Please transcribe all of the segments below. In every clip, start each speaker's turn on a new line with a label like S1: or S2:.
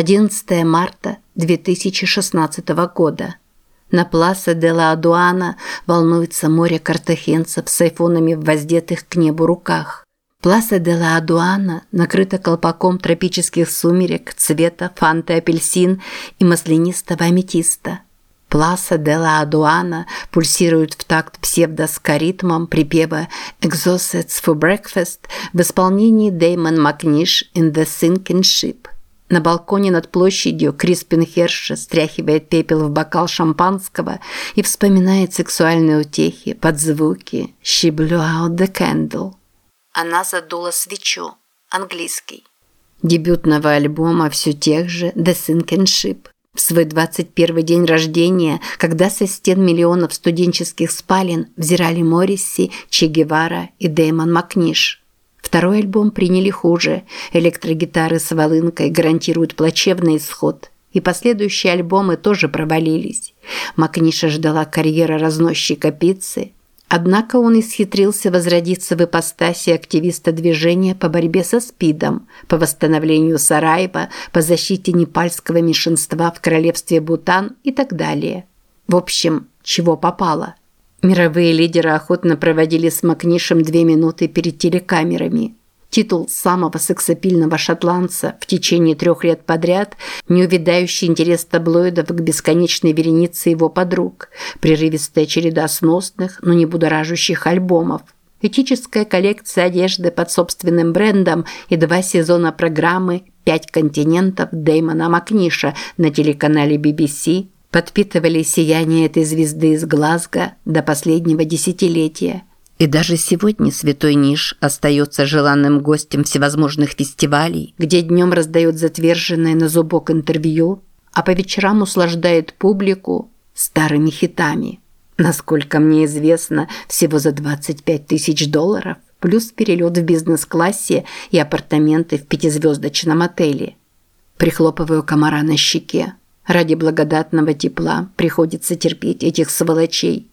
S1: 11 марта 2016 года. На Пласа де ла Адуана волнуется море картахенцев с айфонами в воздетых к небу руках. Пласа де ла Адуана накрыта колпаком тропических сумерек цвета фанты апельсин и маслянистого аметиста. Пласа де ла Адуана пульсирует в такт псевдоскоритмом припева «Exhausted for breakfast» в исполнении Дэймон Макниш in the Sinking Ship. На балконе над площадью Криспин Херш стряхивает пепел в бокал шампанского и вспоминает сексуальные утехи под звуки «She blew out the candle». Она задула свечу. Английский. Дебютного альбома все тех же «The Sinking Ship». В свой 21 день рождения, когда со стен миллионов студенческих спален взирали Морриси, Че Гевара и Дэймон Макниш – Второй альбом приняли хуже. Электрогитары с волынкой гарантируют плачевный исход. И последующие альбомы тоже провалились. Макниша ждала карьера разносчика пиццы. Однако он исхитрился возродиться в ипостаси активиста движения по борьбе со СПИДом, по восстановлению Сараева, по защите непальского меньшинства в королевстве Бутан и так далее. В общем, чего попало. Мировые лидеры охотно проводили с Макнишем две минуты перед телекамерами. Титул самого сексапильного шотландца в течение трех лет подряд, неувидающий интерес таблоидов к бесконечной веренице его подруг, прерывистая череда сносных, но не будоражащих альбомов, этическая коллекция одежды под собственным брендом и два сезона программы «Пять континентов» Дэймона Макниша на телеканале BBC – подпитывали сияние этой звезды из Глазго до последнего десятилетия. И даже сегодня святой Ниш остается желанным гостем всевозможных фестивалей, где днем раздает затверженное на зубок интервью, а по вечерам услаждает публику старыми хитами. Насколько мне известно, всего за 25 тысяч долларов, плюс перелет в бизнес-классе и апартаменты в пятизвездочном отеле. Прихлопываю комара на щеке. Ради благодатного тепла приходится терпеть этих сволочей.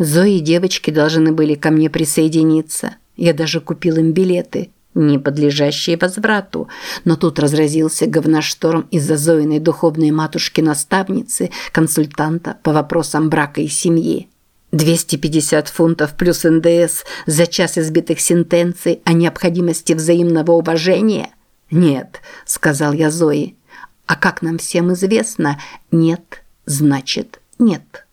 S1: Зои и девочки должны были ко мне присоединиться. Я даже купил им билеты, не подлежащие возврату. Но тут разразился говношторм из-за Зоиной духовной матушки-наставницы, консультанта по вопросам брака и семьи. 250 фунтов плюс НДС за час избитых сентенций о необходимости взаимного уважения? Нет, сказал я Зои. А как нам всем известно, нет значит нет.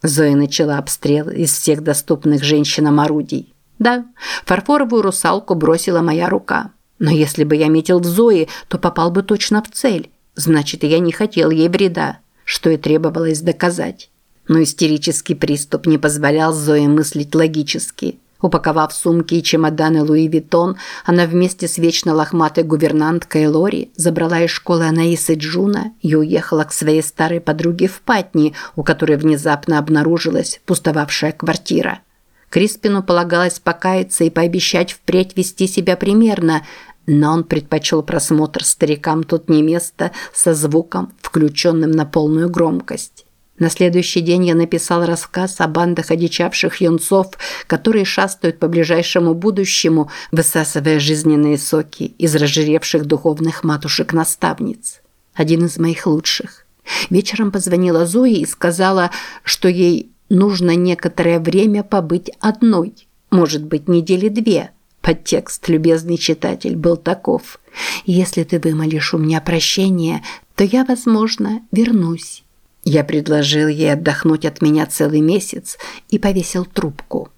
S1: Зоя начала обстрел из всех доступных женщинам орудий. Да, фарфоровую русалку бросила моя рука. Но если бы я метил в Зою, то попал бы точно в цель. Значит, я не хотел ей вреда, что и требовалось доказать. Но истерический приступ не позволял Зое мыслить логически – Упаковав сумки и чемоданы Луи Виттон, она вместе с вечно лохматой гувернанткой Лори забрала из школы Анаис и Джуно и уехала к своей старой подруге в Патни, у которой внезапно обнаружилась пустовавшая квартира. Криспину полагалось покаяться и пообещать впредь вести себя примерно, но он предпочел просмотр старикам тут не место со звуком, включенным на полную громкость. На следующий день я написал рассказ о бандах одичавших юнцов, которые шастают по ближайшему будущему, высасывая жизненные соки из разжиревших духовных матушек-наставниц. Один из моих лучших. Вечером позвонила Зои и сказала, что ей нужно некоторое время побыть одной, может быть, недели две. Подтекст, любезный читатель, был таков. «Если ты вымолишь у меня прощение, то я, возможно, вернусь». Я предложил ей отдохнуть от меня целый месяц и повесил трубку.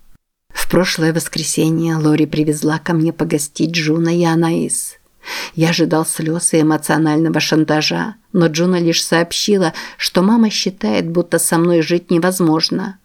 S1: В прошлое воскресенье Лори привезла ко мне погостить Джуна и Анаис. Я ожидал слез и эмоционального шантажа, но Джуна лишь сообщила, что мама считает, будто со мной жить невозможно.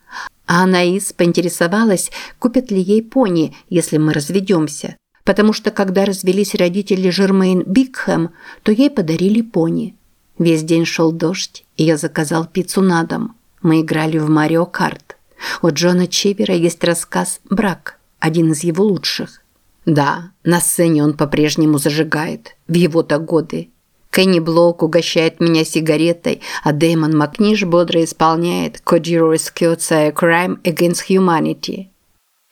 S1: А Анаис поинтересовалась, купят ли ей пони, если мы разведемся. Потому что когда развелись родители Жермейн Бикхэм, то ей подарили пони. Весь день шел дождь, и я заказал пиццу на дом. Мы играли в Марио Карт. У Джона Чивера есть рассказ «Брак», один из его лучших. Да, на сцене он по-прежнему зажигает, в его-то годы. Кенни Блок угощает меня сигаретой, а Дэймон Макниш бодро исполняет «Could you rescue a crime against humanity?»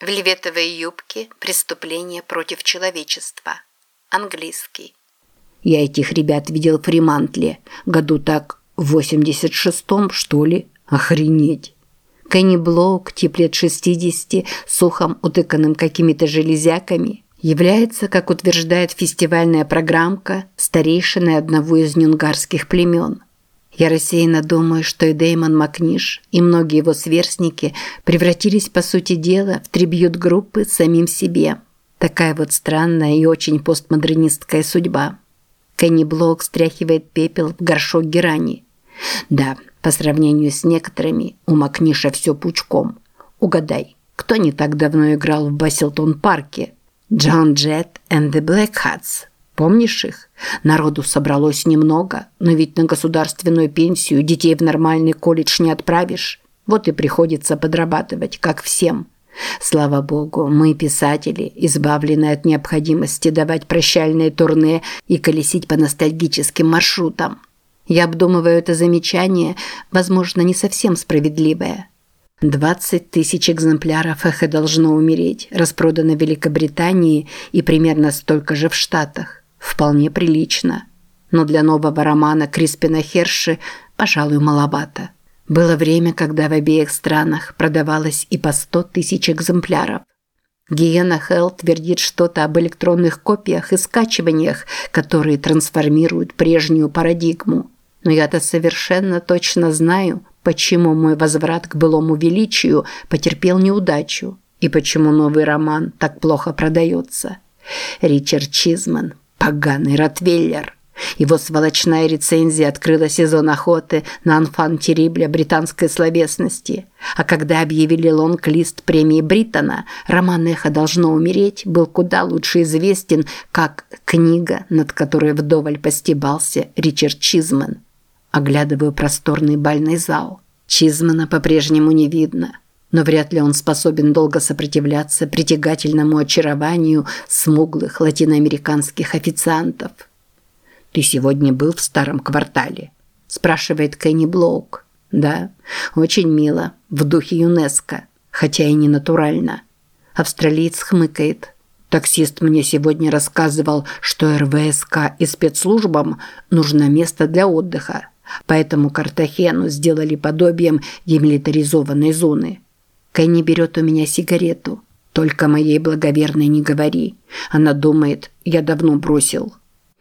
S1: Вельветовые юбки – преступление против человечества. Английский. Я этих ребят видел в Фримантле. Году так в 86-м, что ли. Охренеть. Кенни Блоук, тип лет 60, с утыканным какими-то железяками, является, как утверждает фестивальная программка, старейшиной одного из нюнгарских племен. Я рассеянно думаю, что и Дэймон Макниш, и многие его сверстники превратились, по сути дела, в трибьют-группы самим себе. Такая вот странная и очень постмодернистская судьба. Кенни Блок стряхивает пепел в горшок герани. Да, по сравнению с некоторыми, у Макниша все пучком. Угадай, кто не так давно играл в Басилтон-парке? Джон Джет and the Black Hats. Помнишь их? Народу собралось немного, но ведь на государственную пенсию детей в нормальный колледж не отправишь. Вот и приходится подрабатывать, как всем. Слава богу, мы, писатели, избавлены от необходимости давать прощальные турне и колесить по ностальгическим маршрутам. Я обдумываю это замечание, возможно, не совсем справедливое. 20 тысяч экземпляров эхо должно умереть, распродано в Великобритании и примерно столько же в Штатах. Вполне прилично. Но для нового романа Криспина Херши, пожалуй, маловато. Было время, когда в обеих странах продавалось и по 100 тысяч экземпляров. Гиена Хелл твердит что-то об электронных копиях и скачиваниях, которые трансформируют прежнюю парадигму. Но я-то совершенно точно знаю, почему мой возврат к былому величию потерпел неудачу и почему новый роман так плохо продается. Ричард Чизман, поганый ротвейлер. Его сволочная рецензия открыла сезон охоты на анфан терибля британской словесности. А когда объявили лонг-лист премии Бриттона, роман «Эхо должно умереть» был куда лучше известен как книга, над которой вдоволь постебался Ричард Чизман. Оглядываю просторный бальный зал. Чизмана по-прежнему не видно – но вряд ли он способен долго сопротивляться притягательному очарованию смуглых латиноамериканских официантов. «Ты сегодня был в старом квартале?» – спрашивает Кенни Блоук. «Да, очень мило, в духе ЮНЕСКО, хотя и не натурально». Австралиец хмыкает. Таксист мне сегодня рассказывал, что РВСК и спецслужбам нужно место для отдыха, поэтому Картахену сделали подобием демилитаризованной зоны. Кенни берет у меня сигарету. Только моей благоверной не говори. Она думает, я давно бросил.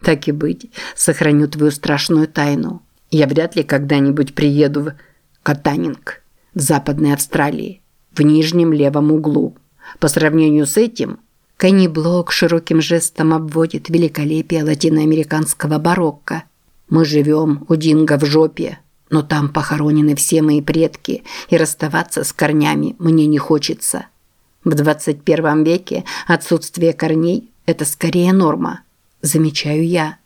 S1: Так и быть, сохраню твою страшную тайну. Я вряд ли когда-нибудь приеду в Катанинг, в Западной Австралии, в нижнем левом углу. По сравнению с этим, Кенни Блок широким жестом обводит великолепие латиноамериканского барокко. Мы живем у Динго в жопе, но там похоронены все мои предки, и расставаться с корнями мне не хочется. В 21 веке отсутствие корней – это скорее норма – замечаю я.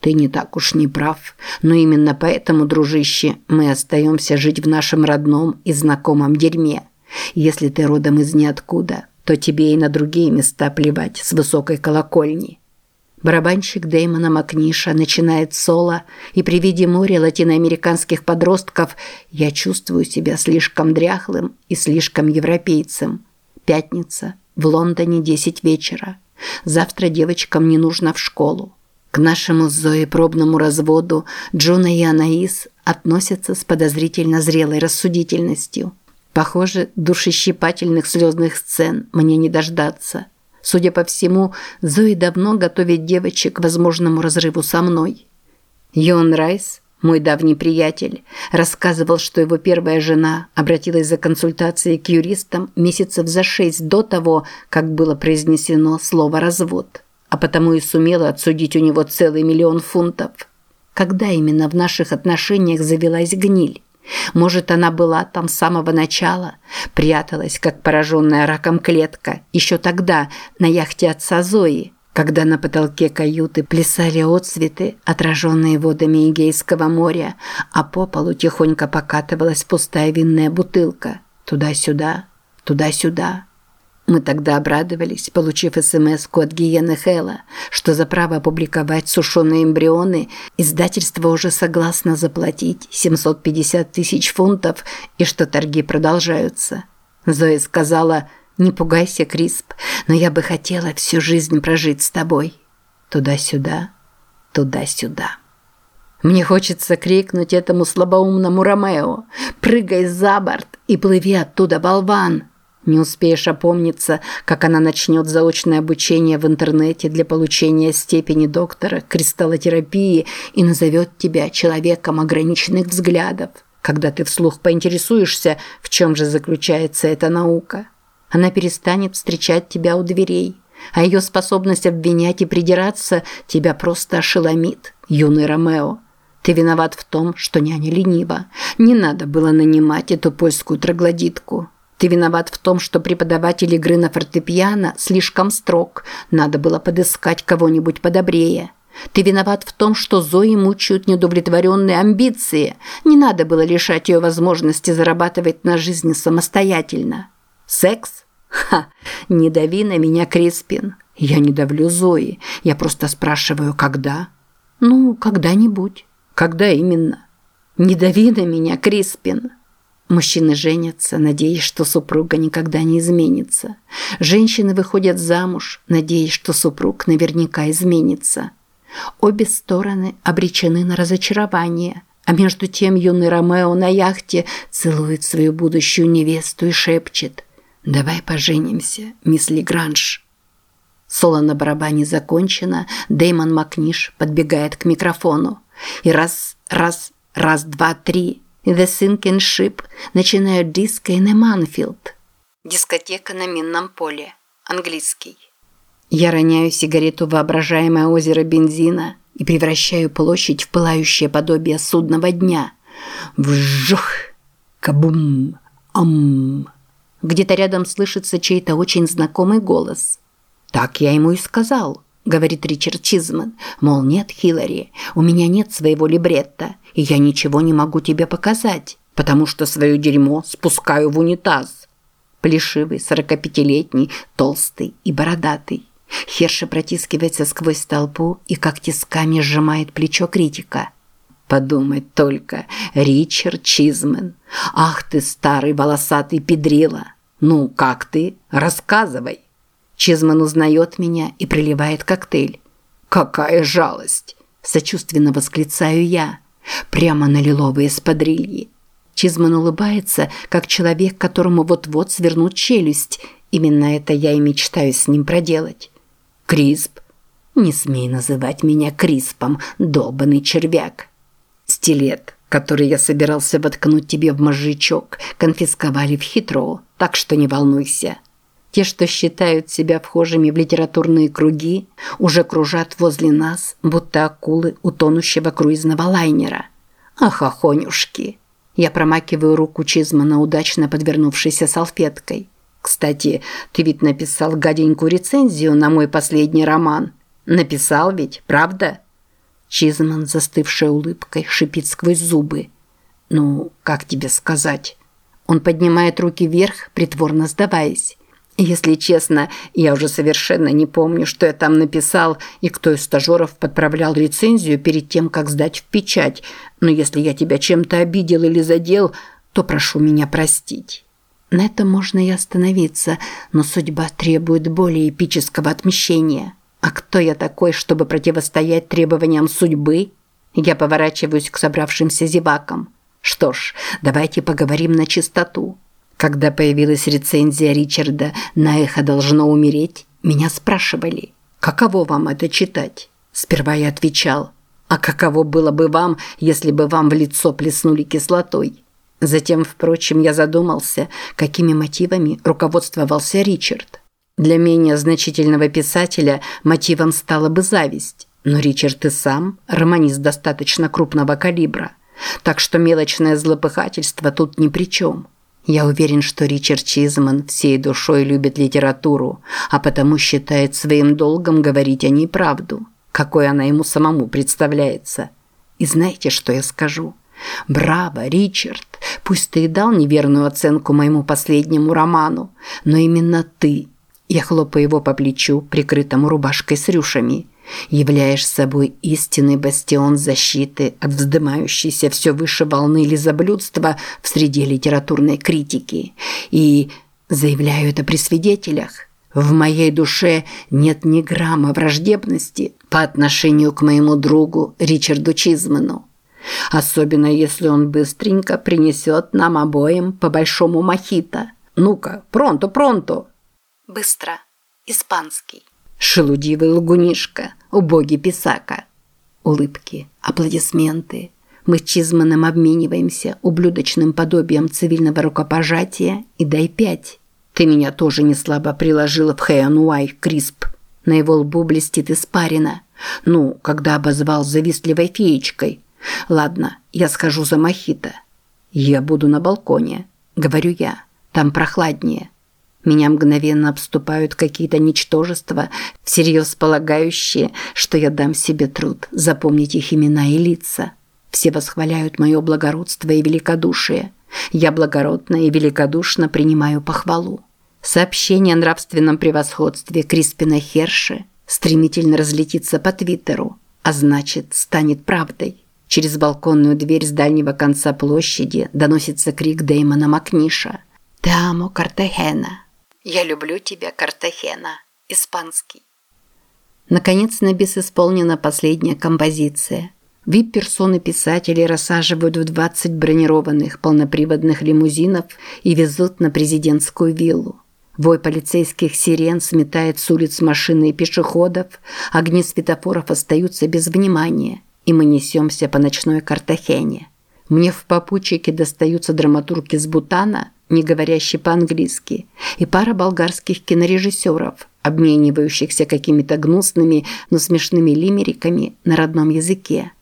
S1: Ты не так уж не прав, но именно поэтому, дружище, мы остаемся жить в нашем родном и знакомом дерьме. Если ты родом из ниоткуда, то тебе и на другие места плевать с высокой колокольни. Барабанщик Дэймона Макниша начинает соло, и при виде моря латиноамериканских подростков я чувствую себя слишком дряхлым и слишком европейцем. Пятница, в Лондоне 10 вечера. Завтра девочкам не нужно в школу. К нашему с Зоей пробному разводу Джуна и Анаис относятся с подозрительно зрелой рассудительностью. Похоже, душещипательных слезных сцен мне не дождаться. Судя по всему, Зои давно готовит девочек к возможному разрыву со мной. Йон Райс – мой давний приятель рассказывал, что его первая жена обратилась за консультацией к юристам месяцев за шесть до того, как было произнесено слово «развод», а потому и сумела отсудить у него целый миллион фунтов. Когда именно в наших отношениях завелась гниль? Может, она была там с самого начала, пряталась, как пораженная раком клетка, еще тогда на яхте отца Зои – когда на потолке каюты плясали отсветы, отраженные водами Эгейского моря, а по полу тихонько покатывалась пустая винная бутылка. Туда-сюда, туда-сюда. Мы тогда обрадовались, получив смс от Гиены Хэлла, что за право опубликовать сушеные эмбрионы издательство уже согласно заплатить 750 тысяч фунтов и что торги продолжаются. Зоя сказала – не пугайся, Крисп, но я бы хотела всю жизнь прожить с тобой. Туда-сюда. туда-сюда. Мне хочется крикнуть этому слабоумному Ромео «Прыгай за борт и плыви оттуда, болван!» Не успеешь опомниться, как она начнет заочное обучение в интернете для получения степени доктора кристаллотерапии и назовет тебя человеком ограниченных взглядов, когда ты вслух поинтересуешься, в чем же заключается эта наука. Она перестанет встречать тебя у дверей, а ее способность обвинять и придираться тебя просто ошеломит, юный Ромео. Ты виноват в том, что няня ленива. Не надо было нанимать эту польскую троглодитку. Ты виноват в том, что преподаватель игры на фортепиано слишком строг. Надо было подыскать кого-нибудь подобрее. Ты виноват в том, что Зои мучают неудовлетворенные амбиции. Не надо было лишать ее возможности зарабатывать на жизнь самостоятельно. Секс? Ха, не дави на меня, Криспин. Я не давлю Зои. Я просто спрашиваю, когда? Ну, когда-нибудь. Когда именно? Не дави на меня, Криспин. Мужчины женятся, надеясь, что супруга никогда не изменится. Женщины выходят замуж, надеясь, что супруг наверняка изменится. Обе стороны обречены на разочарование, а между тем юный Ромео на яхте целует свою будущую невесту и шепчет «Давай поженимся, мисс Легранж». Соло на барабане закончено, Дэймон Макниш подбегает к микрофону. И раз, раз, раз, два, три – The Sinking Ship начинают диско и Манфилд. Дискотека на минном поле. Английский. Я роняю сигарету в воображаемое озеро бензина и превращаю площадь в пылающее подобие судного дня. Вжух! Кабум! Ам! Где-то рядом слышится чей-то очень знакомый голос. Так я ему и сказал говорит Ричард Чизман. Мол, нет, Хиллари, у меня нет своего либретто, и я ничего не могу тебе показать, потому что свое дерьмо спускаю в унитаз. Плешивый, сорокапятилетний, толстый и бородатый. Херша протискивается сквозь толпу и как тисками сжимает плечо критика. Подумать только, Ричард Чизмен. Ах ты, старый волосатый педрила. Ну, как ты? Рассказывай. Чизман узнает меня и приливает коктейль. «Какая жалость!» – сочувственно восклицаю я. Прямо на лиловые спадрильи. Чизман улыбается, как человек, которому вот-вот свернут челюсть. Именно это я и мечтаю с ним проделать. «Крисп?» «Не смей называть меня Криспом, долбанный червяк!» «Стилет, который я собирался воткнуть тебе в мозжечок, конфисковали в Хитроу, так что не волнуйся». Те, что считают себя вхожими в литературные круги, уже кружат возле нас, будто акулы утонущего круизного лайнера. Ах, охонюшки! Я промакиваю руку Чизмана удачно подвернувшейся салфеткой. Кстати, ты ведь написал гаденькую рецензию на мой последний роман. Написал ведь, правда? Чизман, застывшей улыбкой, шипит сквозь зубы. Ну, как тебе сказать? Он поднимает руки вверх, притворно сдаваясь. Если честно, я уже совершенно не помню, что я там написал и кто из стажеров подправлял рецензию перед тем, как сдать в печать. Но если я тебя чем-то обидел или задел, то прошу меня простить. На этом можно и остановиться, но судьба требует более эпического отмщения. А кто я такой, чтобы противостоять требованиям судьбы? Я поворачиваюсь к собравшимся зевакам. Что ж, давайте поговорим на чистоту. Когда появилась рецензия Ричарда на «Эхо должно умереть», меня спрашивали, каково вам это читать? Сперва я отвечал, а каково было бы вам, если бы вам в лицо плеснули кислотой? Затем, впрочем, я задумался, какими мотивами руководствовался Ричард. Для менее значительного писателя мотивом стала бы зависть, но Ричард и сам романист достаточно крупного калибра, так что мелочное злопыхательство тут ни при чем. Я уверен, что Ричард Чизман всей душой любит литературу, а потому считает своим долгом говорить о ней правду, какой она ему самому представляется. И знаете, что я скажу? Браво, Ричард! Пусть ты и дал неверную оценку моему последнему роману, но именно ты, я хлопаю его по плечу, прикрытому рубашкой с рюшами – являешь собой истинный бастион защиты от вздымающейся все выше волны лизоблюдства в среде литературной критики. И заявляю это при свидетелях. В моей душе нет ни грамма враждебности, по отношению к моему другу Ричарду Чизмену. Особенно если он быстренько принесет нам обоим по большому мохито. Ну-ка, пронто-пронто.
S2: Быстро. Испанский.
S1: Шелудивый лгунишка, убогий писака. Улыбки, аплодисменты. Мы с Чизманом обмениваемся ублюдочным подобием цивильного рукопожатия и дай пять. Ты меня тоже не слабо приложила в Хэйануай, Крисп. На его лбу блестит испарина. Ну, когда обозвал завистливой феечкой. Ладно, я схожу за мохито. Я буду на балконе, говорю я. Там прохладнее. Меня мгновенно обступают какие-то ничтожества, всерьез полагающие, что я дам себе труд запомнить их имена и лица. Все восхваляют мое благородство и великодушие. Я благородно и великодушно принимаю похвалу. Сообщение о нравственном превосходстве Криспина Херши стремительно разлетится по Твиттеру, а значит, станет правдой. Через балконную дверь с дальнего конца площади доносится крик Дэймона Макниша. «Te amo, Картахена!»
S2: «Я люблю тебя, Картахена!» Испанский.
S1: Наконец на бис исполнена последняя композиция. Вип-персоны писателей рассаживают в 20 бронированных полноприводных лимузинов и везут на президентскую виллу. Вой полицейских сирен сметает с улиц машины и пешеходов, огни светофоров остаются без внимания, и мы несемся по ночной Картахене. Мне в попутчике достаются драматурги с Бутана, не говорящие по-английски, и пара болгарских кинорежиссеров, обменивающихся какими-то гнусными, но смешными лимериками на родном языке.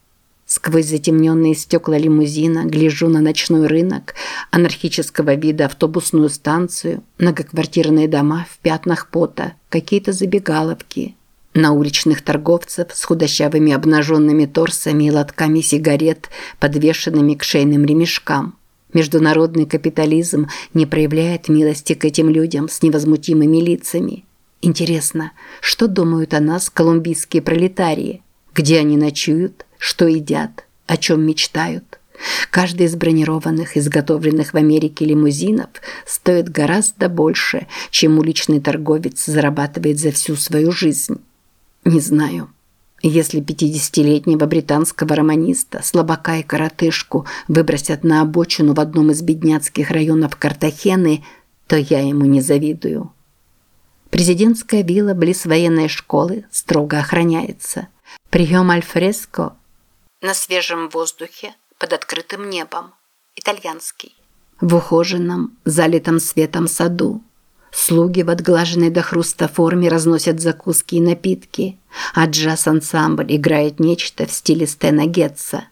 S1: Сквозь затемненные стекла лимузина гляжу на ночной рынок, анархического вида автобусную станцию, многоквартирные дома в пятнах пота, какие-то забегаловки. На уличных торговцев с худощавыми обнаженными торсами и лотками сигарет, подвешенными к шейным ремешкам. Международный капитализм не проявляет милости к этим людям с невозмутимыми лицами. Интересно, что думают о нас колумбийские пролетарии? Где они ночуют? Что едят? О чем мечтают? Каждый из бронированных, изготовленных в Америке лимузинов стоит гораздо больше, чем уличный торговец зарабатывает за всю свою жизнь. Не знаю. Если 50-летнего британского романиста, слабака и коротышку выбросят на обочину в одном из бедняцких районов Картахены, то я ему не завидую. Президентская вилла близ военной школы строго охраняется. Прием альфреско
S2: на свежем воздухе, под открытым небом. Итальянский.
S1: В ухоженном, залитом светом саду. Слуги в отглаженной до хруста форме разносят закуски и напитки, а джаз-ансамбль играет нечто в стиле Стена Гетца.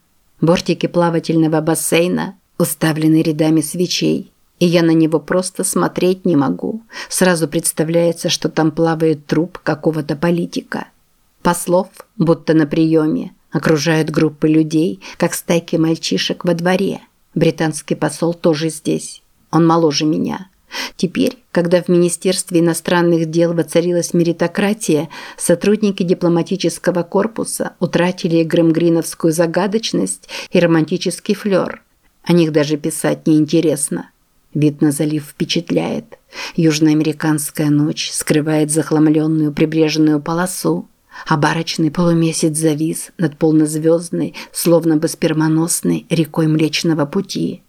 S1: Бортики плавательного бассейна уставлены рядами свечей, и я на него просто смотреть не могу. Сразу представляется, что там плавает труп какого-то политика. Послов, будто на приеме, Окружают группы людей, как стайки мальчишек во дворе. Британский посол тоже здесь. Он моложе меня. Теперь, когда в Министерстве иностранных дел воцарилась меритократия, сотрудники дипломатического корпуса утратили грымгриновскую загадочность и романтический флёр. О них даже писать неинтересно. Вид на залив впечатляет. Южноамериканская ночь скрывает захламленную прибрежную полосу а барочный полумесяц завис над полнозвездной, словно бы спермоносной рекой Млечного Пути.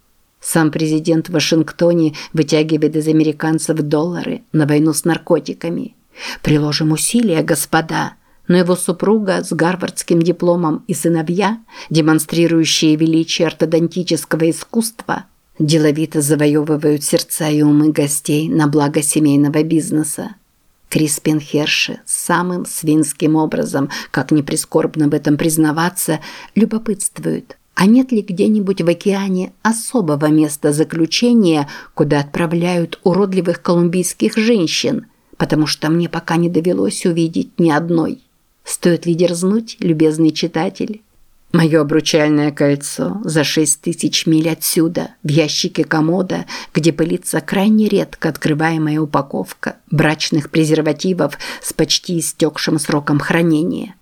S1: Сам президент в Вашингтоне вытягивает из американцев доллары на войну с наркотиками. Приложим усилия, господа, но его супруга с гарвардским дипломом и сыновья, демонстрирующие величие ортодонтического искусства, деловито завоевывают сердца и умы гостей на благо семейного бизнеса. Криспин Херши самым свинским образом, как ни прискорбно в этом признаваться, любопытствует, а нет ли где-нибудь в океане особого места заключения, куда отправляют уродливых колумбийских женщин, потому что мне пока не довелось увидеть ни одной. Стоит ли дерзнуть, любезный читатель? Мое обручальное кольцо за шесть тысяч миль отсюда, в ящике комода, где пылится крайне редко открываемая упаковка брачных презервативов с почти истекшим сроком хранения.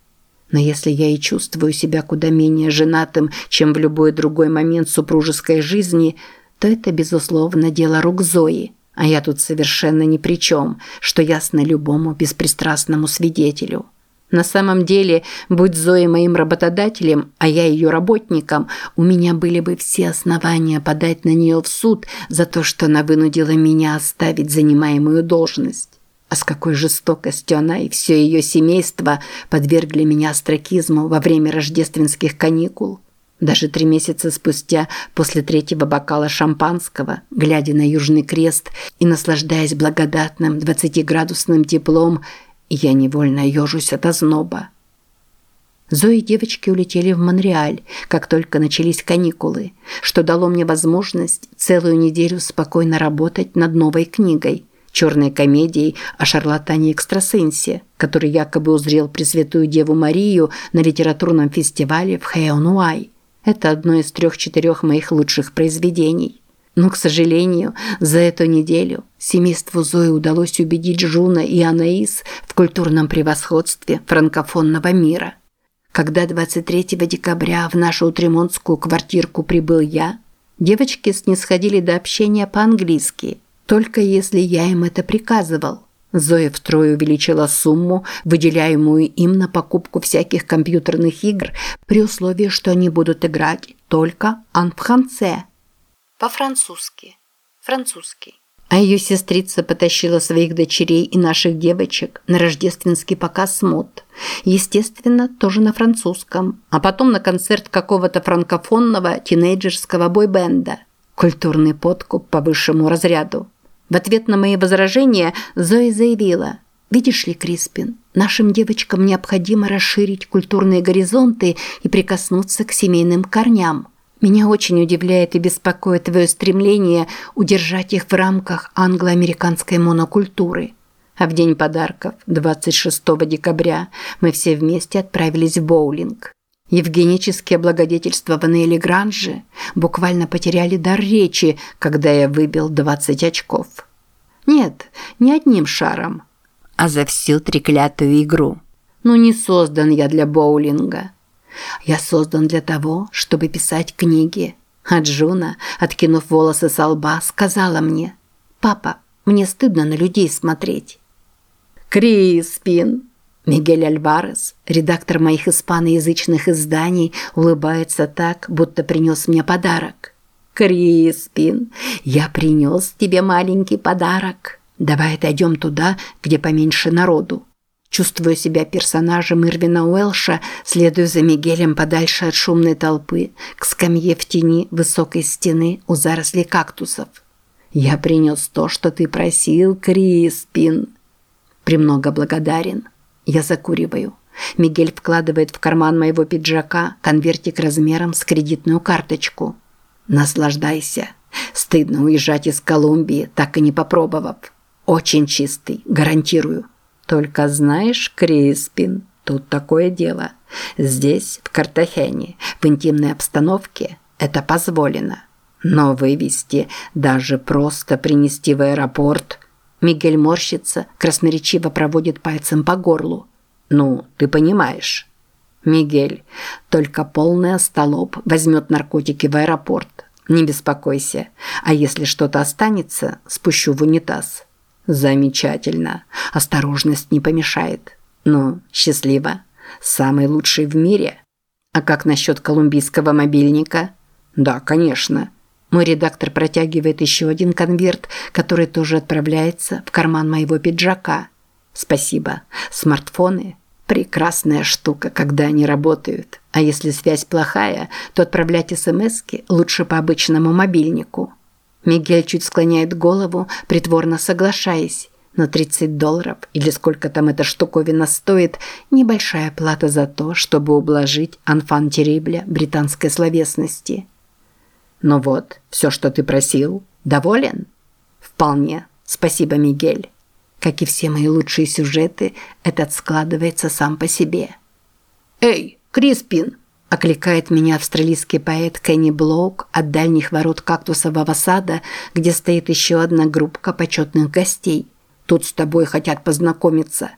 S1: Но если я и чувствую себя куда менее женатым, чем в любой другой момент супружеской жизни, то это, безусловно, дело рук Зои, а я тут совершенно ни при чем, что ясно любому беспристрастному свидетелю. На самом деле, будь Зоя моим работодателем, а я ее работником, у меня были бы все основания подать на нее в суд за то, что она вынудила меня оставить занимаемую должность. А с какой жестокостью она и все ее семейство подвергли меня остракизму во время рождественских каникул. Даже три месяца спустя, после третьего бокала шампанского, глядя на Южный Крест и наслаждаясь благодатным 20-градусным теплом, я невольно ежусь от озноба. Зои и девочки улетели в Монреаль, как только начались каникулы, что дало мне возможность целую неделю спокойно работать над новой книгой, черной комедией о шарлатане-экстрасенсе, который якобы узрел Пресвятую Деву Марию на литературном фестивале в Хэонуай. Это одно из трех-четырех моих лучших произведений. Но, к сожалению, за эту неделю семейству Зои удалось убедить Жуна и Анаис в культурном превосходстве франкофонного мира. Когда 23 декабря в нашу утремонтскую квартирку прибыл я, девочки снисходили до общения по-английски, только если я им это приказывал. Зоя втрое увеличила сумму, выделяемую им на покупку всяких компьютерных игр, при условии, что они будут играть только «анфранце»,
S2: по-французски. Французский.
S1: А ее сестрица потащила своих дочерей и наших девочек на рождественский показ мод. Естественно, тоже на французском. А потом на концерт какого-то франкофонного тинейджерского бойбенда. Культурный подкуп по высшему разряду. В ответ на мои возражения Зоя заявила – Видишь ли, Криспин, нашим девочкам необходимо расширить культурные горизонты и прикоснуться к семейным корням. Меня очень удивляет и беспокоит твое стремление удержать их в рамках англо-американской монокультуры. А в день подарков, 26 декабря, мы все вместе отправились в боулинг. Евгенически облагодетельствованные Легранжи буквально потеряли дар речи, когда я выбил 20 очков. Нет, не одним шаром, а за всю треклятую игру. Ну не создан я для боулинга. Я создан для того, чтобы писать книги. А Джуна, откинув волосы со лба, сказала мне, «Папа, мне стыдно на людей смотреть». «Криспин!» Мигель Альварес, редактор моих испаноязычных изданий, улыбается так, будто принес мне подарок. «Криспин, я принес тебе маленький подарок. Давай отойдем туда, где поменьше народу». Чувствуя себя персонажем Ирвина Уэлша, следую за Мигелем подальше от шумной толпы, к скамье в тени высокой стены у зарослей кактусов. «Я принес то, что ты просил, Криспин». «Премного благодарен». Я закуриваю. Мигель вкладывает в карман моего пиджака конвертик размером с кредитную карточку. «Наслаждайся. Стыдно уезжать из Колумбии, так и не попробовав. Очень чистый, гарантирую». Только знаешь, Криспин, тут такое дело. Здесь, в Картахене, в интимной обстановке это позволено. Но вывести, даже просто принести в аэропорт... Мигель морщится, красноречиво проводит пальцем по горлу. Ну, ты понимаешь. Мигель, только полный остолоп возьмет наркотики в аэропорт. Не беспокойся. А если что-то останется, спущу в унитаз. Замечательно. Осторожность не помешает. Ну, счастливо. Самый лучший в мире. А как насчет колумбийского мобильника? Да, конечно. Мой редактор протягивает еще один конверт, который тоже отправляется в карман моего пиджака. Спасибо. Смартфоны – прекрасная штука, когда они работают. А если связь плохая, то отправлять смски лучше по обычному мобильнику. Мигель чуть склоняет голову, притворно соглашаясь. Но 30 долларов, или сколько там эта штуковина стоит, небольшая плата за то, чтобы ублажить анфан террибля британской словесности. Ну вот, все, что ты просил. Доволен? Вполне. Спасибо, Мигель. Как и все мои лучшие сюжеты, этот складывается сам по себе. Эй, Криспин! Окликает меня австралийский поэт Кенни Блоук от дальних ворот кактусового сада, где стоит еще одна группка почетных гостей. Тут с тобой хотят познакомиться.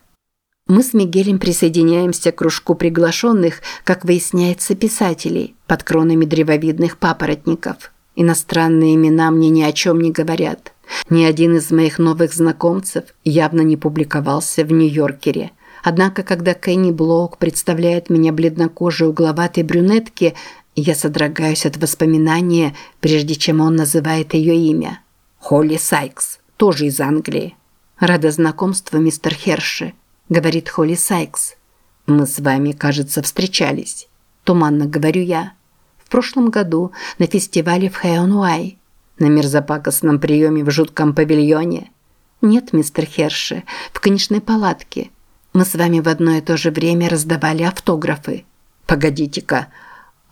S1: Мы с Мигелем присоединяемся к кружку приглашенных, как выясняется, писателей под кронами древовидных папоротников. Иностранные имена мне ни о чем не говорят. Ни один из моих новых знакомцев явно не публиковался в Нью-Йоркере, Однако, когда Кенни Блок представляет меня бледнокожей угловатой брюнетке, я содрогаюсь от воспоминания, прежде чем он называет ее имя. Холли Сайкс, тоже из Англии. «Рада знакомству, мистер Херши», – говорит Холли Сайкс. «Мы с вами, кажется, встречались», – туманно говорю я. «В прошлом году на фестивале в Хэонуай. На мерзопакостном приеме в жутком павильоне». «Нет, мистер Херши, в конечной палатке. Мы с вами в одно и то же время раздавали автографы». «Погодите-ка.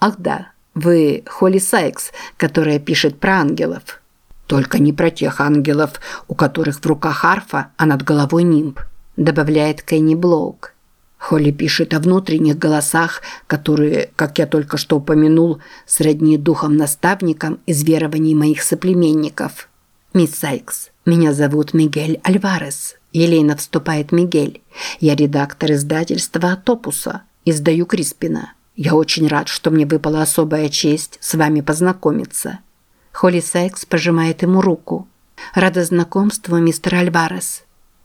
S1: Ах да, вы Холли Сайкс, которая пишет про ангелов». Только не про тех ангелов, у которых в руках арфа, а над головой нимб, добавляет Кенни Блоук. Холли пишет о внутренних голосах, которые, как я только что упомянул, сродни духом-наставникам из верований моих соплеменников. «Мисс Сайкс, меня зовут Мигель Альварес», – елейно вступает Мигель. «Я редактор издательства «Атопуса», издаю Криспина. Я очень рад, что мне выпала особая честь с вами познакомиться». Холли Сайкс пожимает ему руку. «Рада знакомству, мистер Альварес.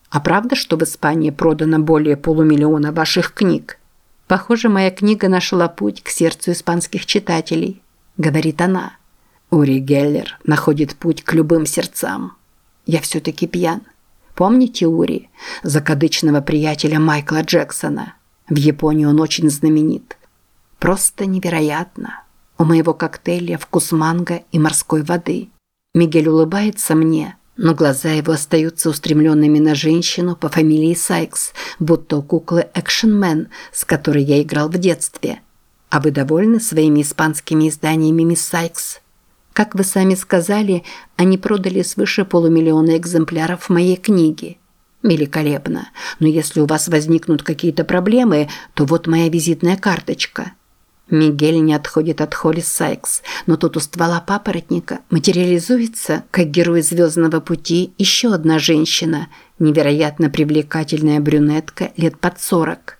S1: А правда, что в Испании продано более полумиллиона ваших книг? Похоже, моя книга нашла путь к сердцу испанских читателей», – говорит она. Ури Геллер находит путь к любым сердцам. Я все-таки пьян. Помните Ури, закадычного приятеля Майкла Джексона? В Японии он очень знаменит. Просто невероятно. У моего коктейля вкус манго и морской воды. Мигель улыбается мне, но глаза его остаются устремленными на женщину по фамилии Сайкс, будто у куклы Экшенмен, с которой я играл в детстве. А вы довольны своими испанскими изданиями, мисс Сайкс? Как вы сами сказали, они продали свыше полумиллиона экземпляров моей книги. Великолепно. Но если у вас возникнут какие-то проблемы, то вот моя визитная карточка – Мигель не отходит от Холли Сайкс, но тут у ствола папоротника материализуется, как герой «Звездного пути», еще одна женщина, невероятно привлекательная брюнетка лет под сорок.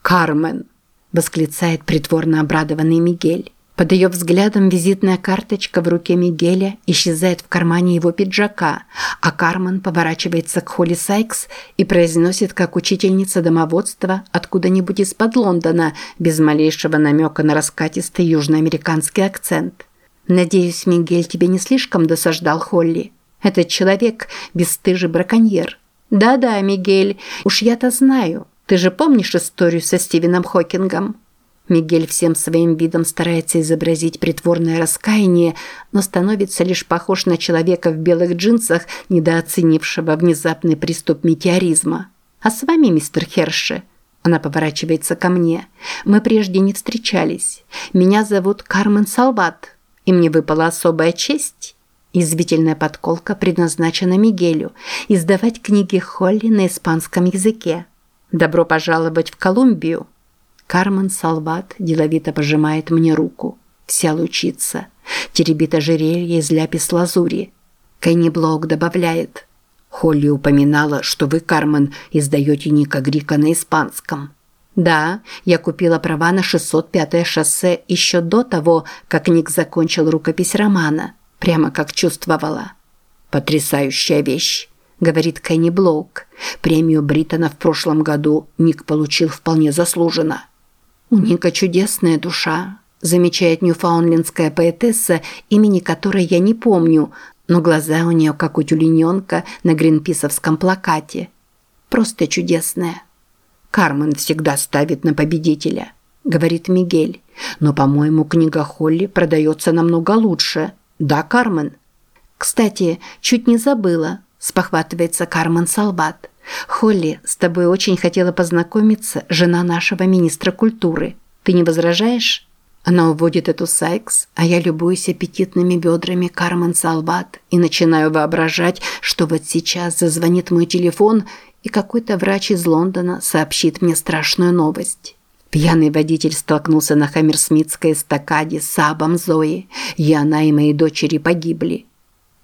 S1: «Кармен!» – восклицает притворно обрадованный Мигель. Под ее взглядом визитная карточка в руке Мигеля исчезает в кармане его пиджака, а Кармен поворачивается к Холли Сайкс и произносит как учительница домоводства откуда-нибудь из-под Лондона, без малейшего намека на раскатистый южноамериканский акцент. «Надеюсь, Мигель тебе не слишком досаждал Холли? Этот человек – бесстыжий браконьер». «Да-да, Мигель, уж я-то знаю. Ты же помнишь историю со Стивеном Хокингом?» Мигель всем своим видом старается изобразить притворное раскаяние, но становится лишь похож на человека в белых джинсах, недооценившего внезапный приступ метеоризма. «А с вами, мистер Херши?» Она поворачивается ко мне. «Мы прежде не встречались. Меня зовут Кармен Салват, и мне выпала особая честь». Извительная подколка предназначена Мигелю – издавать книги Холли на испанском языке. «Добро пожаловать в Колумбию!» Кармен Салват деловито пожимает мне руку. Вся лучится. Теребит ожерелье из ляпис-лазури. Кенни Блок добавляет. Холли упоминала, что вы, Кармен, издаете Ника Грика на испанском. Да, я купила права на 605-е шоссе еще до того, как Ник закончил рукопись романа. Прямо как чувствовала. Потрясающая вещь говорит Кенни Блоук. Премию Бриттона в прошлом году Ник получил вполне заслуженно. «У Ника чудесная душа», замечает ньюфаунлендская поэтесса, имени которой я не помню, но глаза у нее как у тюлененка на гринписовском плакате. Просто чудесная. «Кармен всегда ставит на победителя», – говорит Мигель. «Но, по-моему, книга Холли продается намного лучше. Да, Кармен?» «Кстати, чуть не забыла», – спохватывается Кармен Салбат. «Холли, с тобой очень хотела познакомиться жена нашего министра культуры. Ты не возражаешь?» Она уводит эту Сайкс, а я любуюсь аппетитными бедрами Кармен Салват и начинаю воображать, что вот сейчас зазвонит мой телефон, и какой-то врач из Лондона сообщит мне страшную новость. Пьяный водитель столкнулся на Хаммерсмитской эстакаде с Абом Зои, и она и мои дочери погибли.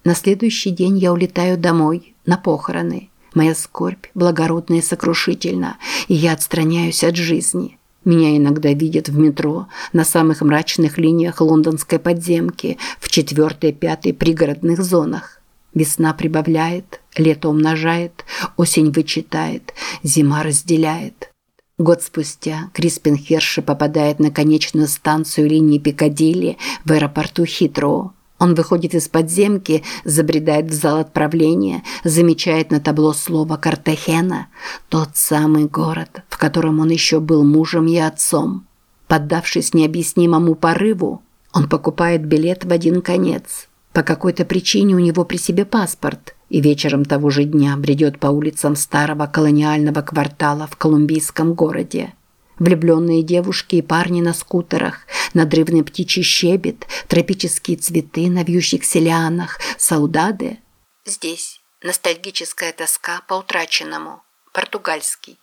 S1: На следующий день я улетаю домой, на похороны. Моя скорбь благородна и сокрушительна, и я отстраняюсь от жизни. Меня иногда видят в метро, на самых мрачных линиях лондонской подземки, в четвертой, пятой пригородных зонах. Весна прибавляет, лето умножает, осень вычитает, зима разделяет. Год спустя Криспин Херши попадает на конечную станцию линии Пикадилли в аэропорту Хитроу. Он выходит из подземки, забредает в зал отправления, замечает на табло слово «Картахена» – тот самый город, в котором он еще был мужем и отцом. Поддавшись необъяснимому порыву, он покупает билет в один конец. По какой-то причине у него при себе паспорт, и вечером того же дня бредет по улицам старого колониального квартала в колумбийском городе. Влюбленные девушки и парни на скутерах, надрывный птичий щебет, тропические цветы на вьющихся лианах, саудады.
S2: Здесь ностальгическая тоска по утраченному. Португальский.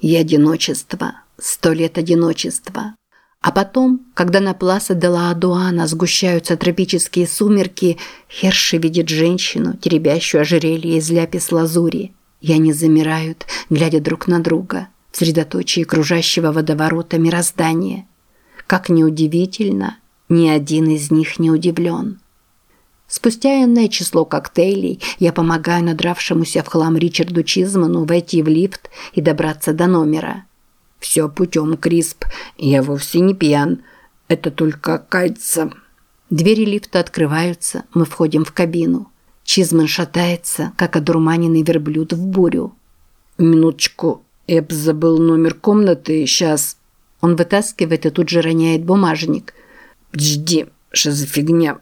S1: И одиночество. Сто лет одиночества. А потом, когда на Пласа де ла Адуана сгущаются тропические сумерки, Херши видит женщину, теребящую ожерелье из ляпис-лазури. И они замирают, глядя друг на друга, в средоточии кружащего водоворота мироздания. Как неудивительно, ни один из них не удивлен. Спустя иное число коктейлей я помогаю надравшемуся в хлам Ричарду Чизману войти в лифт и добраться до номера – «Все путем, Крисп. Я вовсе не пьян. Это только кается». Двери лифта открываются, мы входим в кабину. Чизман шатается, как одурманенный верблюд в бурю.
S3: «Минуточку, я забыл номер комнаты, сейчас...»
S1: Он вытаскивает и тут же роняет бумажник.
S3: «Жди, что за фигня?»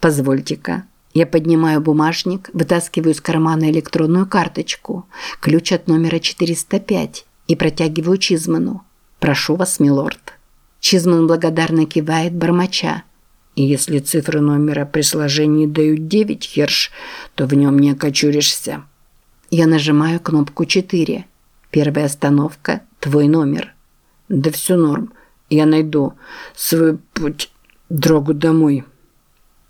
S1: «Позвольте-ка». Я поднимаю бумажник, вытаскиваю из кармана электронную карточку. Ключ от номера 405 и протягиваю Чизману. «Прошу вас, милорд». Чизман благодарно кивает, бормоча.
S3: И если цифры номера при сложении дают 9 херш, то в нем не окочуришься.
S1: Я нажимаю кнопку 4. Первая остановка – твой номер.
S3: Да все норм. Я найду свой путь, дорогу домой.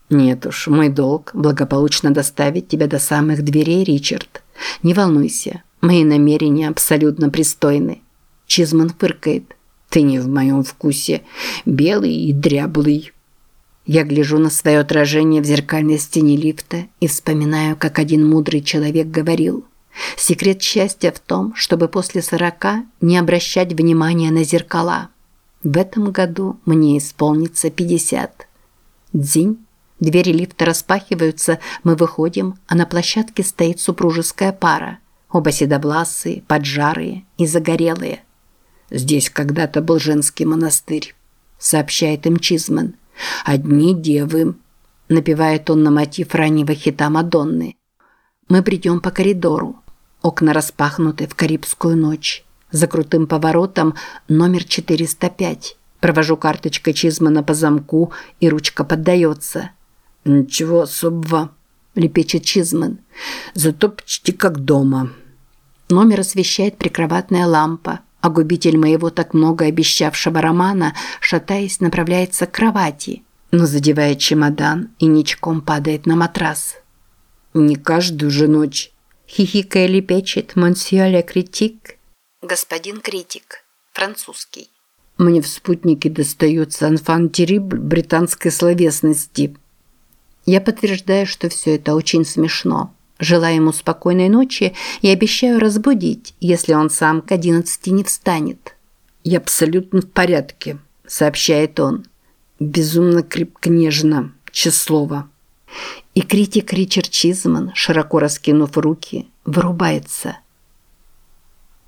S1: Нет уж, мой долг – благополучно доставить тебя до самых дверей, Ричард. Не волнуйся, Мои намерения абсолютно пристойны. Чизман фыркает. Ты не в моем вкусе. Белый и дряблый. Я гляжу на свое отражение в зеркальной стене лифта и вспоминаю, как один мудрый человек говорил. Секрет счастья в том, чтобы после сорока не обращать внимания на зеркала. В этом году мне исполнится пятьдесят. Дзинь. Двери лифта распахиваются, мы выходим, а на площадке стоит супружеская пара – Оба седовласые, поджарые и загорелые. «Здесь когда-то был женский монастырь», – сообщает им Чизман. «Одни девы», – напевает он на мотив раннего хита Мадонны. Мы придем по коридору. Окна распахнуты в Карибскую ночь. За крутым поворотом номер 405. Провожу карточкой Чизмана по замку, и ручка поддается.
S3: «Ничего особого»,
S1: лепечет Чизман.
S3: «Зато почти как дома».
S1: Номер освещает прикроватная лампа, а губитель моего так много обещавшего романа, шатаясь, направляется к кровати, но задевает чемодан и ничком падает на матрас.
S3: «Не каждую же ночь», –
S1: хихикая лепечет монсье ле критик.
S2: «Господин критик, французский».
S3: Мне в спутнике достается анфан терибль британской словесности –
S1: я подтверждаю, что все это очень смешно. Желаю ему спокойной ночи и обещаю разбудить, если он сам к одиннадцати не встанет.
S3: «Я абсолютно в порядке», – сообщает он. «Безумно крепко нежно, числово».
S1: И критик Ричард Чизман, широко раскинув руки, вырубается –